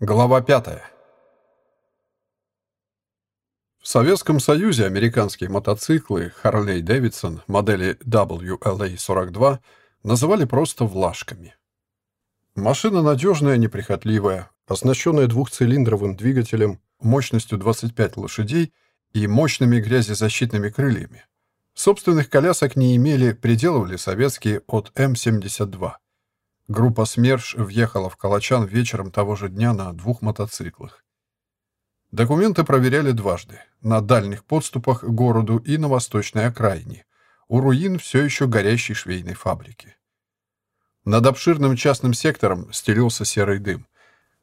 Глава 5. В Советском Союзе американские мотоциклы Harley Davidson модели WLA-42 называли просто «влажками». Машина надежная, неприхотливая, оснащенная двухцилиндровым двигателем мощностью 25 лошадей и мощными грязезащитными крыльями. Собственных колясок не имели, приделывали советские от М-72. Группа СМЕРШ въехала в Калачан вечером того же дня на двух мотоциклах. Документы проверяли дважды. На дальних подступах к городу и на восточной окраине. У руин все еще горящей швейной фабрики. Над обширным частным сектором стелился серый дым.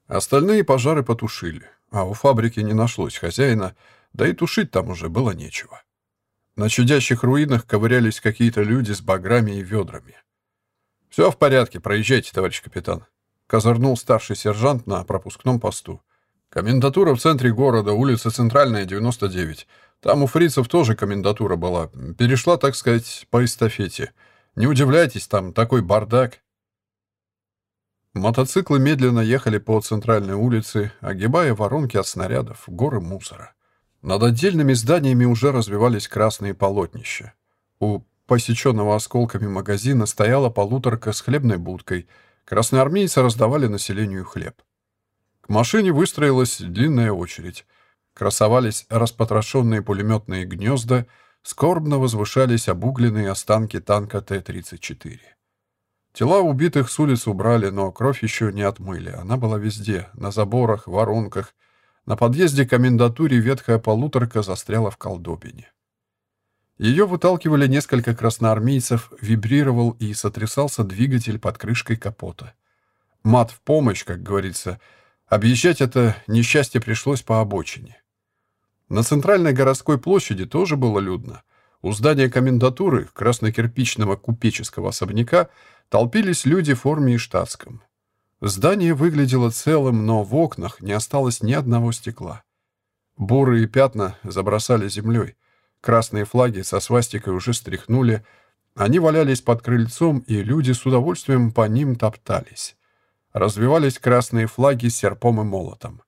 Остальные пожары потушили, а у фабрики не нашлось хозяина, да и тушить там уже было нечего. На чудящих руинах ковырялись какие-то люди с баграми и ведрами. «Все в порядке, проезжайте, товарищ капитан», — козырнул старший сержант на пропускном посту. «Комендатура в центре города, улица Центральная, 99. Там у фрицев тоже комендатура была. Перешла, так сказать, по эстафете. Не удивляйтесь, там такой бардак». Мотоциклы медленно ехали по центральной улице, огибая воронки от снарядов, горы мусора. Над отдельными зданиями уже развивались красные полотнища. У посеченного осколками магазина стояла полуторка с хлебной будкой. Красноармейцы раздавали населению хлеб. К машине выстроилась длинная очередь. Красовались распотрошенные пулеметные гнезда, скорбно возвышались обугленные останки танка Т-34. Тела убитых с улиц убрали, но кровь еще не отмыли. Она была везде, на заборах, воронках. На подъезде к комендатуре ветхая полуторка застряла в колдобине. Ее выталкивали несколько красноармейцев, вибрировал и сотрясался двигатель под крышкой капота. Мат в помощь, как говорится. Объезжать это несчастье пришлось по обочине. На центральной городской площади тоже было людно. У здания комендатуры краснокирпичного купеческого особняка толпились люди в форме и штатском. Здание выглядело целым, но в окнах не осталось ни одного стекла. Бурые пятна забросали землей. Красные флаги со свастикой уже стряхнули. Они валялись под крыльцом, и люди с удовольствием по ним топтались. Развивались красные флаги с серпом и молотом.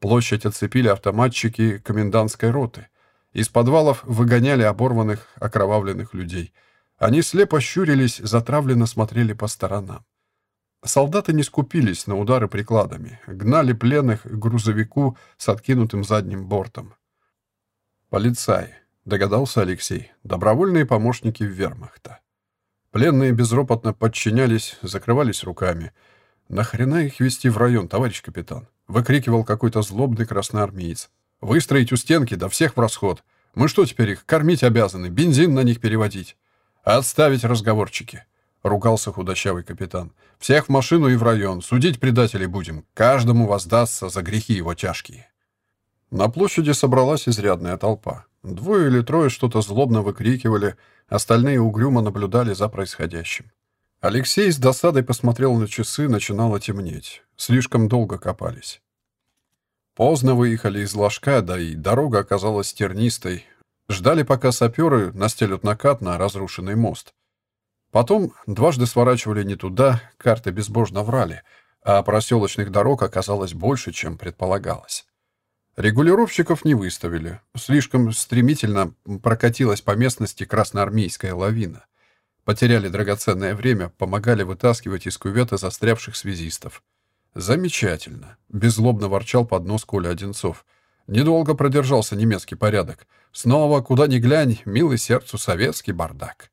Площадь оцепили автоматчики комендантской роты. Из подвалов выгоняли оборванных, окровавленных людей. Они слепо щурились, затравленно смотрели по сторонам. Солдаты не скупились на удары прикладами, гнали пленных к грузовику с откинутым задним бортом. Полицаи. Догадался Алексей. Добровольные помощники вермахта. Пленные безропотно подчинялись, закрывались руками. «Нахрена их вести в район, товарищ капитан?» Выкрикивал какой-то злобный красноармеец. «Выстроить у стенки, да всех в расход. Мы что теперь их кормить обязаны, бензин на них переводить?» «Отставить разговорчики», — ругался худощавый капитан. «Всех в машину и в район. Судить предателей будем. Каждому воздастся за грехи его тяжкие». На площади собралась изрядная толпа. Двое или трое что-то злобно выкрикивали, остальные угрюмо наблюдали за происходящим. Алексей с досадой посмотрел на часы, начинало темнеть. Слишком долго копались. Поздно выехали из ложка, да и дорога оказалась тернистой. Ждали, пока саперы настелют накат на разрушенный мост. Потом дважды сворачивали не туда, карты безбожно врали, а проселочных дорог оказалось больше, чем предполагалось. Регулировщиков не выставили. Слишком стремительно прокатилась по местности красноармейская лавина. Потеряли драгоценное время, помогали вытаскивать из кювета застрявших связистов. «Замечательно!» — беззлобно ворчал под нос Коля Одинцов. Недолго продержался немецкий порядок. Снова, куда ни глянь, милый сердцу советский бардак.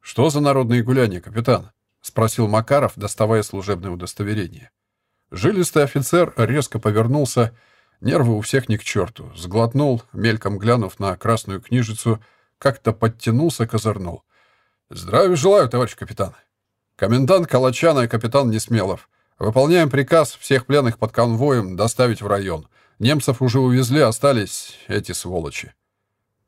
«Что за народные гуляния, капитан?» — спросил Макаров, доставая служебное удостоверение. Жилистый офицер резко повернулся Нервы у всех ни к черту. Сглотнул, мельком глянув на красную книжицу, как-то подтянулся, козырнул. «Здравия желаю, товарищ капитан!» «Комендант Калачана и капитан Несмелов. Выполняем приказ всех пленных под конвоем доставить в район. Немцев уже увезли, остались эти сволочи.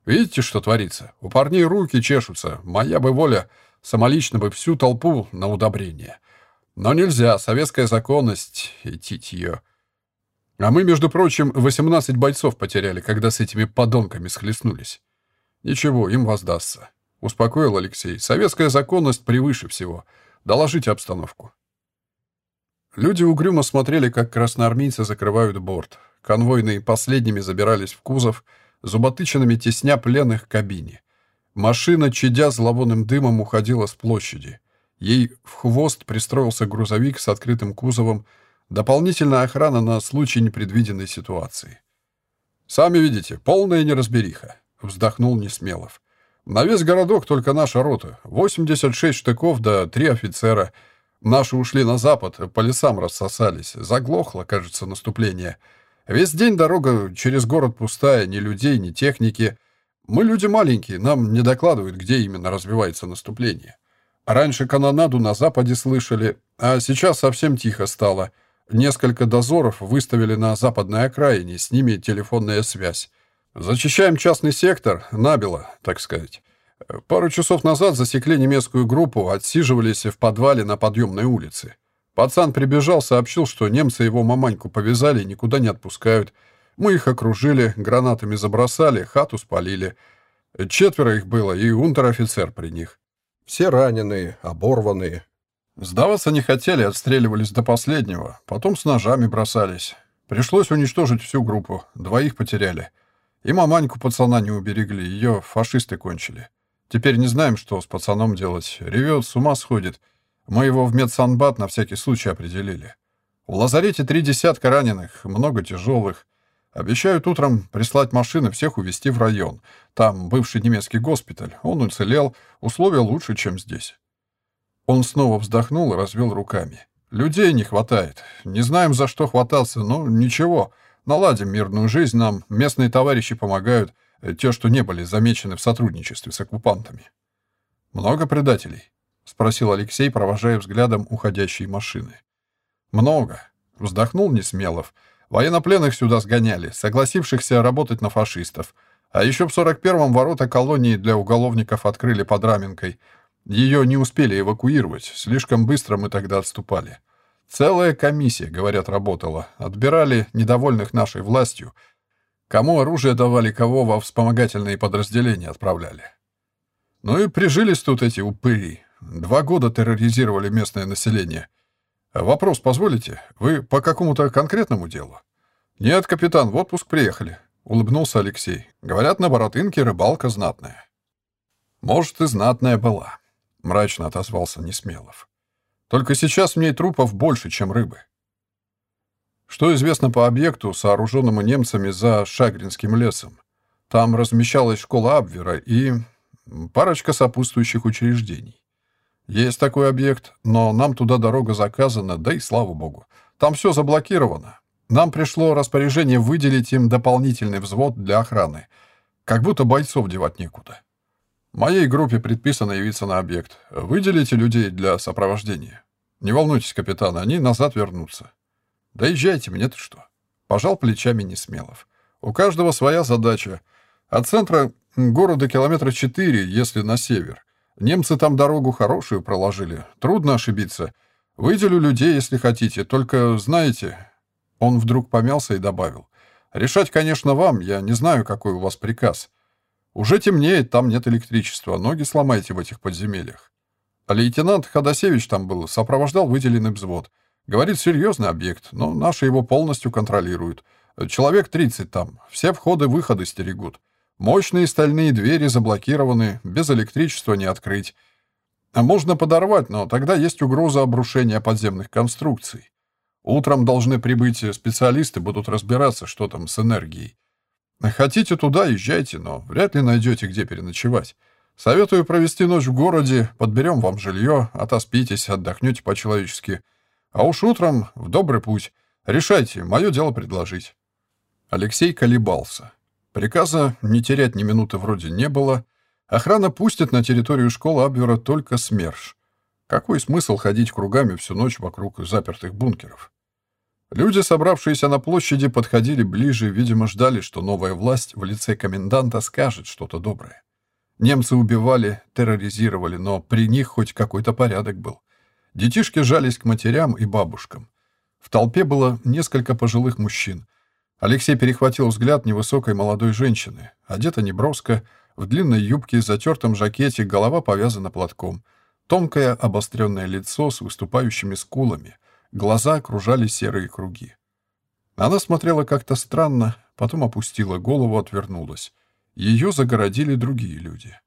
Видите, что творится? У парней руки чешутся. Моя бы воля, самолично бы всю толпу на удобрение. Но нельзя, советская законность и титье. А мы, между прочим, 18 бойцов потеряли, когда с этими подонками схлестнулись. Ничего, им воздастся. Успокоил Алексей. Советская законность превыше всего. Доложите обстановку. Люди угрюмо смотрели, как красноармейцы закрывают борт. Конвойные последними забирались в кузов, зуботычинами тесня пленных кабине. Машина, чадя зловонным дымом, уходила с площади. Ей в хвост пристроился грузовик с открытым кузовом, дополнительная охрана на случай непредвиденной ситуации. «Сами видите, полная неразбериха», — вздохнул Несмелов. «На весь городок только наша рота. 86 штыков да три офицера. Наши ушли на запад, по лесам рассосались. Заглохло, кажется, наступление. Весь день дорога через город пустая, ни людей, ни техники. Мы люди маленькие, нам не докладывают, где именно развивается наступление. Раньше канонаду на западе слышали, а сейчас совсем тихо стало. Несколько дозоров выставили на западной окраине, с ними телефонная связь. Зачищаем частный сектор, набело, так сказать. Пару часов назад засекли немецкую группу, отсиживались в подвале на подъемной улице. Пацан прибежал, сообщил, что немцы его маманьку повязали и никуда не отпускают. Мы их окружили, гранатами забросали, хату спалили. Четверо их было, и унтер-офицер при них. Все раненые, оборванные. Сдаваться не хотели, отстреливались до последнего. Потом с ножами бросались. Пришлось уничтожить всю группу. Двоих потеряли. И маманьку пацана не уберегли. Ее фашисты кончили. Теперь не знаем, что с пацаном делать. Ревет, с ума сходит. Мы его в медсанбат на всякий случай определили. В лазарете три десятка раненых, много тяжелых. Обещают утром прислать машины, всех увезти в район. Там бывший немецкий госпиталь. Он уцелел. Условия лучше, чем здесь. Он снова вздохнул и развел руками. Людей не хватает. Не знаем, за что хвататься, но ничего. Наладим мирную жизнь нам. Местные товарищи помогают. Те, что не были замечены в сотрудничестве с оккупантами. «Много предателей?» — спросил Алексей, провожая взглядом уходящие машины. «Много», — вздохнул Несмелов. Военнопленных сюда сгоняли, согласившихся работать на фашистов. А еще в 41-м ворота колонии для уголовников открыли под Раменкой. Ее не успели эвакуировать, слишком быстро мы тогда отступали. Целая комиссия, говорят, работала. Отбирали недовольных нашей властью. Кому оружие давали, кого во вспомогательные подразделения отправляли. Ну и прижились тут эти упыри. Два года терроризировали местное население — «Вопрос позволите? Вы по какому-то конкретному делу?» «Нет, капитан, в отпуск приехали», — улыбнулся Алексей. «Говорят, на Боротынке рыбалка знатная». «Может, и знатная была», — мрачно отозвался Несмелов. «Только сейчас в ней трупов больше, чем рыбы». Что известно по объекту, сооруженному немцами за Шагринским лесом? Там размещалась школа Абвера и парочка сопутствующих учреждений. «Есть такой объект, но нам туда дорога заказана, да и слава богу. Там все заблокировано. Нам пришло распоряжение выделить им дополнительный взвод для охраны. Как будто бойцов девать некуда. Моей группе предписано явиться на объект. Выделите людей для сопровождения. Не волнуйтесь, капитан, они назад вернутся. Доезжайте, мне-то что?» Пожал плечами Несмелов. «У каждого своя задача. От центра города километра четыре, если на север. Немцы там дорогу хорошую проложили. Трудно ошибиться. Выделю людей, если хотите. Только, знаете...» Он вдруг помялся и добавил. «Решать, конечно, вам. Я не знаю, какой у вас приказ. Уже темнеет, там нет электричества. Ноги сломайте в этих подземельях. А лейтенант Ходосевич там был, сопровождал выделенный взвод. Говорит, серьезный объект, но наши его полностью контролируют. Человек 30 там. Все входы-выходы стерегут. Мощные стальные двери заблокированы, без электричества не открыть. А можно подорвать, но тогда есть угроза обрушения подземных конструкций. Утром должны прибыть специалисты, будут разбираться, что там с энергией. Хотите туда, езжайте, но вряд ли найдете, где переночевать. Советую провести ночь в городе, подберем вам жилье, отоспитесь, отдохнете по-человечески. А уж утром в добрый путь. Решайте, мое дело предложить». Алексей колебался. Приказа не терять ни минуты вроде не было. Охрана пустит на территорию школы Абвера только СМЕРШ. Какой смысл ходить кругами всю ночь вокруг запертых бункеров? Люди, собравшиеся на площади, подходили ближе, видимо, ждали, что новая власть в лице коменданта скажет что-то доброе. Немцы убивали, терроризировали, но при них хоть какой-то порядок был. Детишки жались к матерям и бабушкам. В толпе было несколько пожилых мужчин — Алексей перехватил взгляд невысокой молодой женщины, одета неброско, в длинной юбке, затертом жакете, голова повязана платком. Тонкое обостренное лицо с выступающими скулами, глаза окружали серые круги. Она смотрела как-то странно, потом опустила голову, отвернулась. Ее загородили другие люди.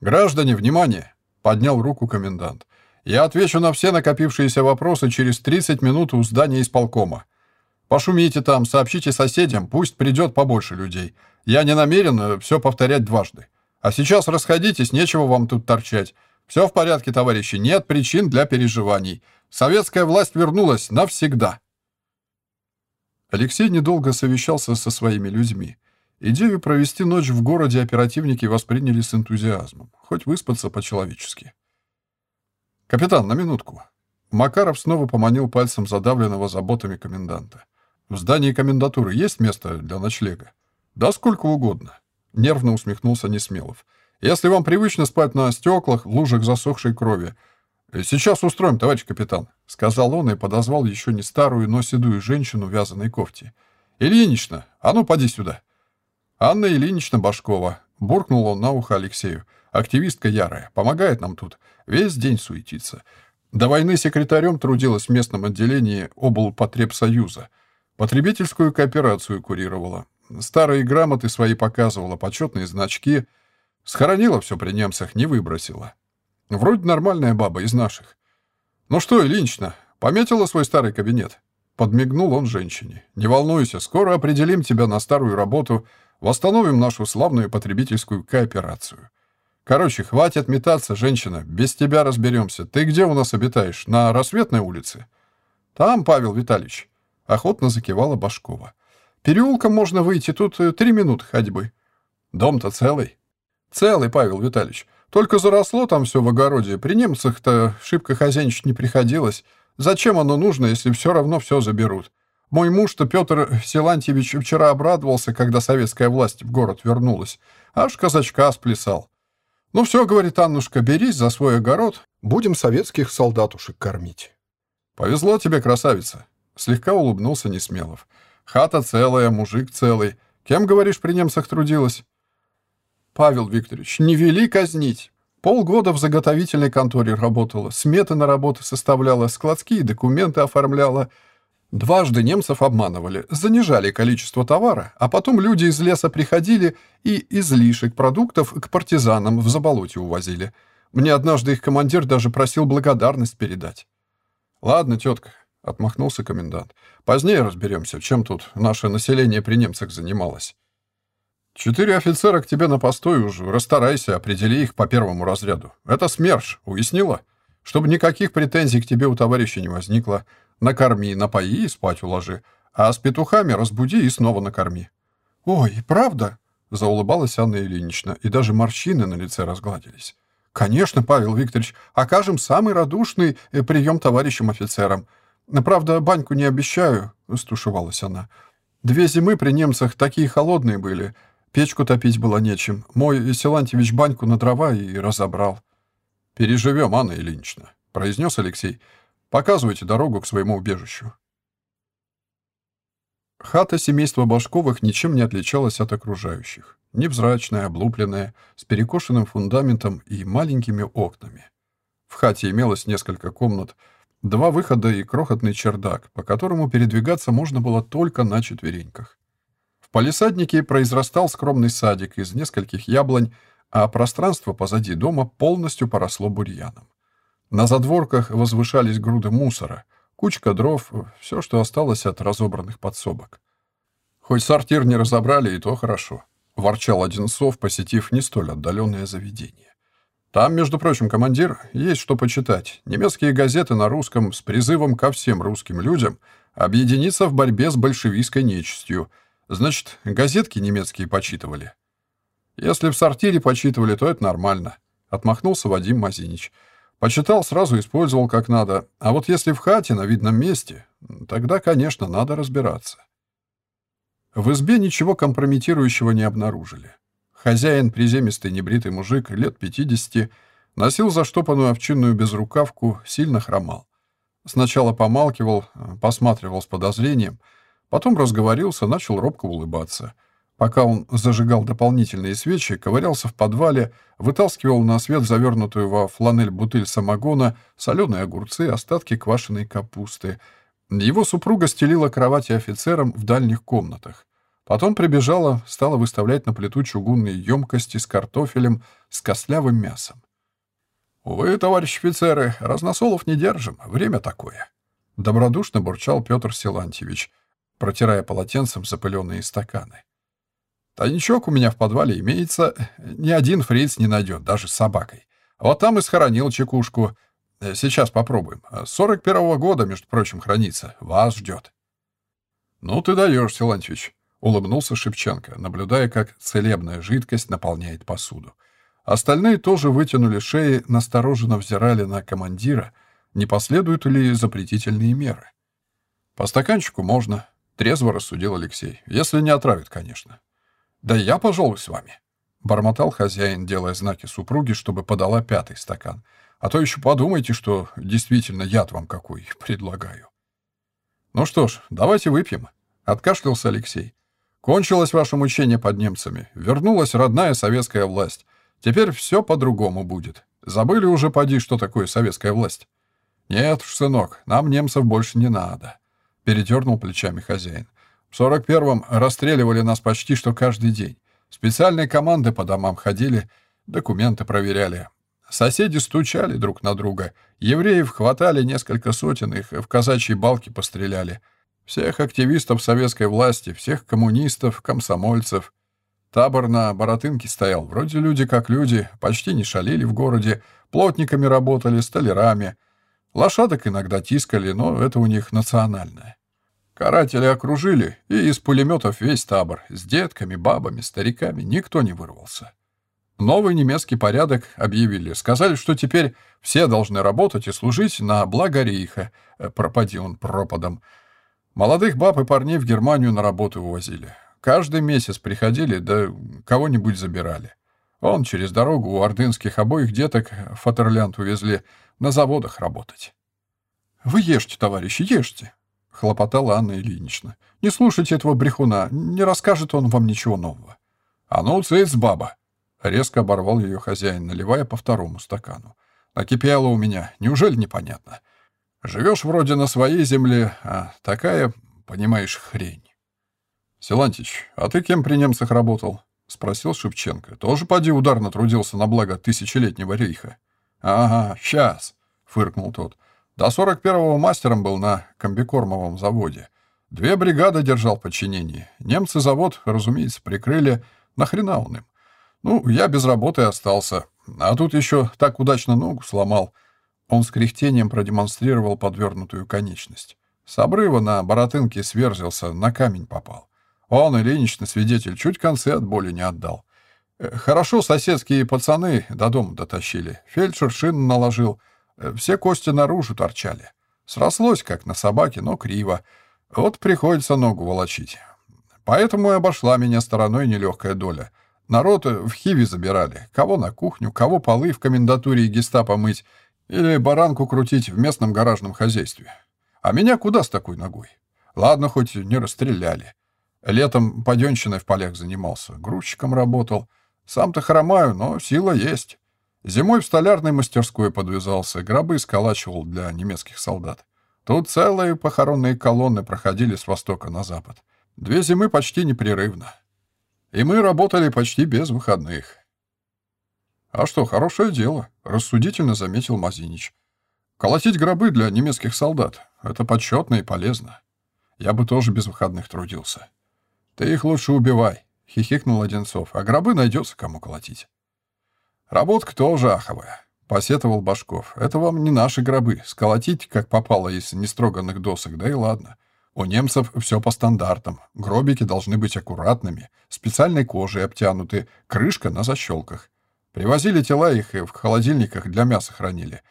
«Граждане, внимание!» — поднял руку комендант. «Я отвечу на все накопившиеся вопросы через 30 минут у здания исполкома. Пошумите там, сообщите соседям, пусть придет побольше людей. Я не намерен э, все повторять дважды. А сейчас расходитесь, нечего вам тут торчать. Все в порядке, товарищи, нет причин для переживаний. Советская власть вернулась навсегда». Алексей недолго совещался со своими людьми. Идею провести ночь в городе оперативники восприняли с энтузиазмом. Хоть выспаться по-человечески. «Капитан, на минутку». Макаров снова поманил пальцем задавленного заботами коменданта. «В здании комендатуры есть место для ночлега?» «Да сколько угодно», — нервно усмехнулся Несмелов. «Если вам привычно спать на стеклах, лужах засохшей крови, «Сейчас устроим, товарищ капитан», — сказал он и подозвал еще не старую, но седую женщину в вязаной кофте. «Ильинична, а ну, поди сюда». Анна Ильинична Башкова. Буркнул он на ухо Алексею. Активистка ярая. Помогает нам тут. Весь день суетится. До войны секретарем трудилась в местном отделении облпотребсоюза. Потребительскую кооперацию курировала. Старые грамоты свои показывала, почетные значки. Схоронила все при немцах, не выбросила. Вроде нормальная баба из наших. Ну что, Ильинична, пометила свой старый кабинет? Подмигнул он женщине. «Не волнуйся, скоро определим тебя на старую работу, восстановим нашу славную потребительскую кооперацию. Короче, хватит метаться, женщина, без тебя разберемся. Ты где у нас обитаешь? На Рассветной улице?» «Там, Павел Витальевич», — охотно закивала Башкова. «Переулком можно выйти, тут э, три минуты ходьбы». «Дом-то целый?» «Целый, Павел Витальевич. Только заросло там все в огороде. При немцах-то шибко хозяйничать не приходилось. Зачем оно нужно, если все равно все заберут? Мой муж-то Петр Силантьевич вчера обрадовался, когда советская власть в город вернулась. Аж казачка сплясал. «Ну все, — говорит Аннушка, — берись за свой огород, будем советских солдатушек кормить». «Повезло тебе, красавица!» — слегка улыбнулся Несмелов. «Хата целая, мужик целый. Кем, говоришь, при немцах трудилась?» «Павел Викторович, не вели казнить. Полгода в заготовительной конторе работала, сметы на работы составляла, складские документы оформляла. Дважды немцев обманывали, занижали количество товара, а потом люди из леса приходили и излишек продуктов к партизанам в заболоте увозили. Мне однажды их командир даже просил благодарность передать. «Ладно, тетка», — отмахнулся комендант. «Позднее разберемся, чем тут наше население при немцах занималось». «Четыре офицера к тебе на постой уже. Расстарайся, определи их по первому разряду. Это СМЕРШ, уяснила? Чтобы никаких претензий к тебе у товарища не возникло. Накорми, напои и спать уложи. А с петухами разбуди и снова накорми». «Ой, правда?» — заулыбалась Анна Ильинична, и даже морщины на лице разгладились. «Конечно, Павел Викторович, окажем самый радушный э, прием товарищам офицерам. Правда, баньку не обещаю», — стушевалась она. «Две зимы при немцах такие холодные были». Печку топить было нечем. Мой Силантьевич баньку на дрова и разобрал. «Переживем, Анна Ильинична», — произнес Алексей. «Показывайте дорогу к своему убежищу». Хата семейства Башковых ничем не отличалась от окружающих. Невзрачная, облупленная, с перекошенным фундаментом и маленькими окнами. В хате имелось несколько комнат, два выхода и крохотный чердак, по которому передвигаться можно было только на четвереньках палисаднике произрастал скромный садик из нескольких яблонь, а пространство позади дома полностью поросло бурьяном. На задворках возвышались груды мусора, кучка дров, все, что осталось от разобранных подсобок. «Хоть сортир не разобрали, и то хорошо», — ворчал Одинцов, посетив не столь отдаленное заведение. «Там, между прочим, командир, есть что почитать. Немецкие газеты на русском с призывом ко всем русским людям объединиться в борьбе с большевистской нечистью — Значит, газетки немецкие почитывали. Если в сортире почитывали, то это нормально. Отмахнулся Вадим Мазинич. Почитал, сразу использовал как надо. А вот если в хате, на видном месте, тогда, конечно, надо разбираться. В избе ничего компрометирующего не обнаружили. Хозяин, приземистый небритый мужик, лет 50, носил заштопанную овчинную безрукавку, сильно хромал. Сначала помалкивал, посматривал с подозрением — Потом разговорился, начал робко улыбаться. Пока он зажигал дополнительные свечи, ковырялся в подвале, вытаскивал на свет завернутую во фланель бутыль самогона, соленые огурцы, остатки квашеной капусты. Его супруга стелила кровати офицерам в дальних комнатах. Потом прибежала, стала выставлять на плиту чугунные емкости с картофелем, с костлявым мясом. «Увы, товарищ офицеры, разносолов не держим, время такое», — добродушно бурчал Петр Силантьевич, протирая полотенцем запыленные стаканы. «Тайничок у меня в подвале имеется, ни один фриц не найдет, даже с собакой. Вот там и схоронил чекушку. Сейчас попробуем. Сорок первого года, между прочим, хранится. Вас ждет». «Ну ты даешь, Силантьевич», Улыбнулся Шевченко, наблюдая, как целебная жидкость наполняет посуду. Остальные тоже вытянули шеи, настороженно взирали на командира, не последуют ли запретительные меры. «По стаканчику можно», — трезво рассудил Алексей. «Если не отравит, конечно». «Да я, пожалуй, с вами», — бормотал хозяин, делая знаки супруги, чтобы подала пятый стакан. «А то еще подумайте, что действительно яд вам какой предлагаю». «Ну что ж, давайте выпьем», — откашлялся Алексей. Кончилось ваше мучение под немцами. Вернулась родная советская власть. Теперь все по-другому будет. Забыли уже, поди, что такое советская власть? Нет уж, сынок, нам немцев больше не надо. Передернул плечами хозяин. В сорок первом расстреливали нас почти что каждый день. Специальные команды по домам ходили, документы проверяли. Соседи стучали друг на друга. Евреев хватали несколько сотен, их в казачьи балки постреляли. Всех активистов советской власти, всех коммунистов, комсомольцев. Табор на Боротынке стоял. Вроде люди как люди, почти не шалили в городе, плотниками работали, столярами. Лошадок иногда тискали, но это у них национальное. Каратели окружили, и из пулеметов весь табор. С детками, бабами, стариками никто не вырвался. Новый немецкий порядок объявили. Сказали, что теперь все должны работать и служить на благо рейха. Э, пропади он пропадом. Молодых баб и парней в Германию на работу увозили. Каждый месяц приходили, да кого-нибудь забирали. Он через дорогу у ордынских обоих деток Фатерлянд увезли на заводах работать. «Вы ешьте, товарищи, ешьте», — хлопотала Анна Ильинична. «Не слушайте этого брехуна, не расскажет он вам ничего нового». «А ну, цыц, баба!» — резко оборвал ее хозяин, наливая по второму стакану. «Накипело у меня, неужели непонятно? Живешь вроде на своей земле, а такая, понимаешь, хрень. Силантич, а ты кем при немцах работал? Спросил Шевченко. Тоже поди ударно трудился на благо тысячелетнего рейха. Ага, сейчас, фыркнул тот. До сорок первого мастером был на комбикормовом заводе. Две бригады держал в подчинении. Немцы завод, разумеется, прикрыли. Нахрена он им? Ну, я без работы остался. А тут еще так удачно ногу сломал. Он с кряхтением продемонстрировал подвернутую конечность. С обрыва на боротынке сверзился, на камень попал. Он, Ильиничный свидетель, чуть концы от боли не отдал. Э, хорошо соседские пацаны до дома дотащили. Фельдшер шину наложил. Э, все кости наружу торчали. Срослось, как на собаке, но криво. Вот приходится ногу волочить. Поэтому и обошла меня стороной нелегкая доля. Народ в Хиве забирали. Кого на кухню, кого полы в комендатуре и гестапо мыть. Или баранку крутить в местном гаражном хозяйстве. А меня куда с такой ногой? Ладно, хоть не расстреляли. Летом паденщиной в полях занимался, грузчиком работал. Сам-то хромаю, но сила есть. Зимой в столярной мастерской подвязался, гробы сколачивал для немецких солдат. Тут целые похоронные колонны проходили с востока на запад. Две зимы почти непрерывно. И мы работали почти без выходных. «А что, хорошее дело», — рассудительно заметил Мазинич. «Колотить гробы для немецких солдат — это почетно и полезно. Я бы тоже без выходных трудился». «Ты их лучше убивай», — хихикнул Одинцов, «а гробы найдется кому колотить». «Работка тоже аховая», — посетовал Башков. «Это вам не наши гробы. Сколотить, как попало, из нестроганных досок, да и ладно. У немцев все по стандартам. Гробики должны быть аккуратными, специальной кожей обтянуты, крышка на защелках. Привозили тела их и в холодильниках для мяса хранили.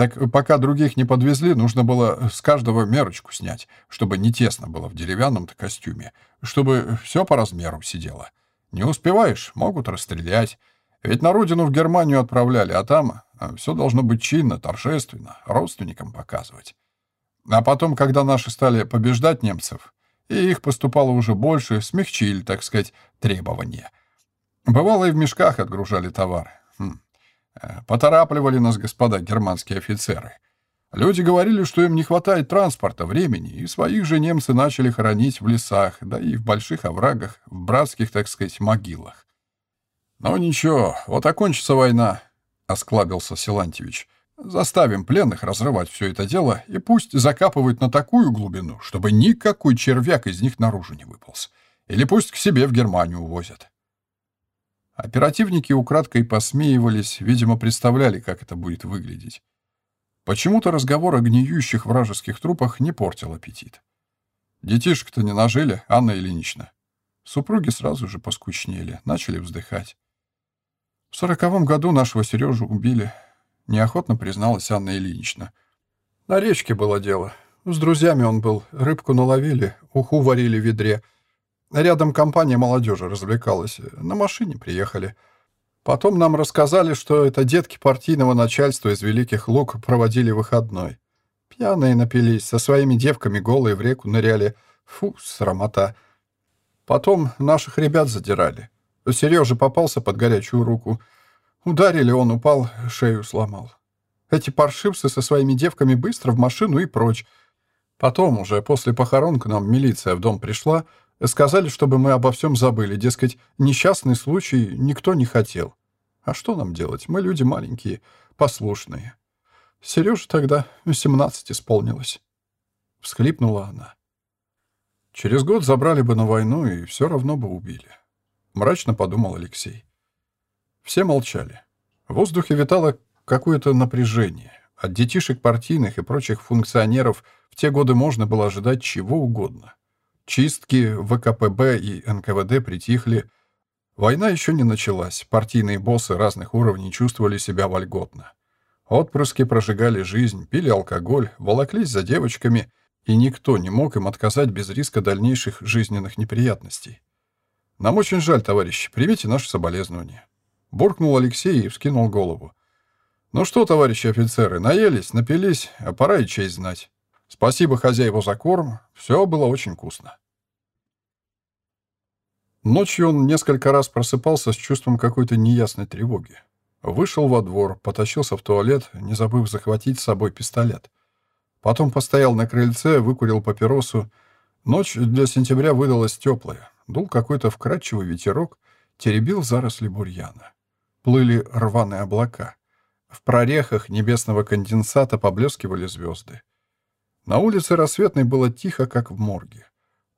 Так пока других не подвезли, нужно было с каждого мерочку снять, чтобы не тесно было в деревянном-то костюме, чтобы все по размеру сидело. Не успеваешь, могут расстрелять. Ведь на родину в Германию отправляли, а там а, все должно быть чинно, торжественно, родственникам показывать. А потом, когда наши стали побеждать немцев, и их поступало уже больше, смягчили, так сказать, требования. Бывало, и в мешках отгружали товары. Э, поторапливали нас господа германские офицеры. Люди говорили, что им не хватает транспорта, времени, и своих же немцы начали хоронить в лесах, да и в больших оврагах, в братских, так сказать, могилах. «Ну ничего, вот окончится война», — осклабился Силантьевич. «Заставим пленных разрывать все это дело, и пусть закапывают на такую глубину, чтобы никакой червяк из них наружу не выполз. Или пусть к себе в Германию увозят». Оперативники украдкой посмеивались, видимо, представляли, как это будет выглядеть. Почему-то разговор о гниющих вражеских трупах не портил аппетит. Детишек-то не нажили, Анна Ильинична. Супруги сразу же поскучнели, начали вздыхать. В сороковом году нашего Сережу убили, неохотно призналась Анна Ильинична. На речке было дело. С друзьями он был, рыбку наловили, уху варили в ведре. Рядом компания молодежи развлекалась, на машине приехали. Потом нам рассказали, что это детки партийного начальства из Великих Луг проводили выходной. Пьяные напились, со своими девками голые в реку ныряли. Фу, срамота. Потом наших ребят задирали. Сережа попался под горячую руку. Ударили, он упал, шею сломал. Эти паршивцы со своими девками быстро в машину и прочь. Потом уже, после похорон, к нам милиция в дом пришла. Сказали, чтобы мы обо всем забыли. Дескать, несчастный случай никто не хотел. А что нам делать? Мы люди маленькие, послушные. Сереже тогда 17 исполнилось. Всхлипнула она. Через год забрали бы на войну и все равно бы убили. — мрачно подумал Алексей. Все молчали. В воздухе витало какое-то напряжение. От детишек партийных и прочих функционеров в те годы можно было ожидать чего угодно. Чистки ВКПБ и НКВД притихли. Война еще не началась. Партийные боссы разных уровней чувствовали себя вольготно. Отпрыски прожигали жизнь, пили алкоголь, волоклись за девочками, и никто не мог им отказать без риска дальнейших жизненных неприятностей. «Нам очень жаль, товарищи. Примите наши соболезнования». Буркнул Алексей и вскинул голову. «Ну что, товарищи офицеры, наелись, напились, а пора и честь знать. Спасибо хозяеву за корм. Все было очень вкусно». Ночью он несколько раз просыпался с чувством какой-то неясной тревоги. Вышел во двор, потащился в туалет, не забыв захватить с собой пистолет. Потом постоял на крыльце, выкурил папиросу. Ночь для сентября выдалась теплая. Дул какой-то вкрадчивый ветерок, теребил заросли бурьяна. Плыли рваные облака. В прорехах небесного конденсата поблескивали звезды. На улице рассветной было тихо, как в морге.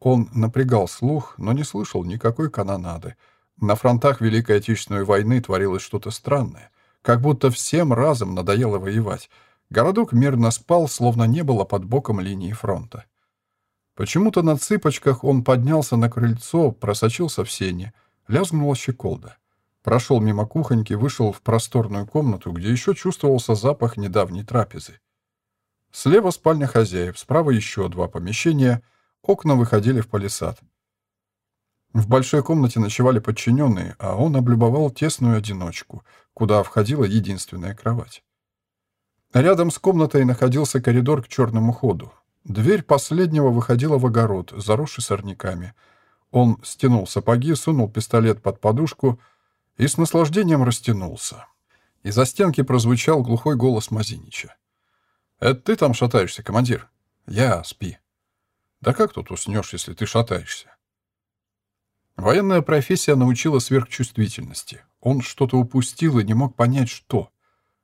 Он напрягал слух, но не слышал никакой канонады. На фронтах Великой Отечественной войны творилось что-то странное. Как будто всем разом надоело воевать. Городок мирно спал, словно не было под боком линии фронта. Почему-то на цыпочках он поднялся на крыльцо, просочился в сене, лязгнула щеколда. Прошел мимо кухоньки, вышел в просторную комнату, где еще чувствовался запах недавней трапезы. Слева спальня хозяев, справа еще два помещения, окна выходили в палисад. В большой комнате ночевали подчиненные, а он облюбовал тесную одиночку, куда входила единственная кровать. Рядом с комнатой находился коридор к черному ходу. Дверь последнего выходила в огород, заросший сорняками. Он стянул сапоги, сунул пистолет под подушку и с наслаждением растянулся. Из-за стенки прозвучал глухой голос Мазинича. «Это ты там шатаешься, командир?» «Я, спи». «Да как тут уснешь, если ты шатаешься?» Военная профессия научила сверхчувствительности. Он что-то упустил и не мог понять, что.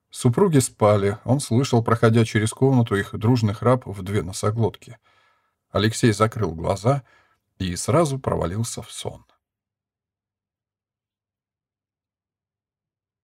Супруги спали, он слышал, проходя через комнату, их дружный храп в две носоглотки. Алексей закрыл глаза и сразу провалился в сон.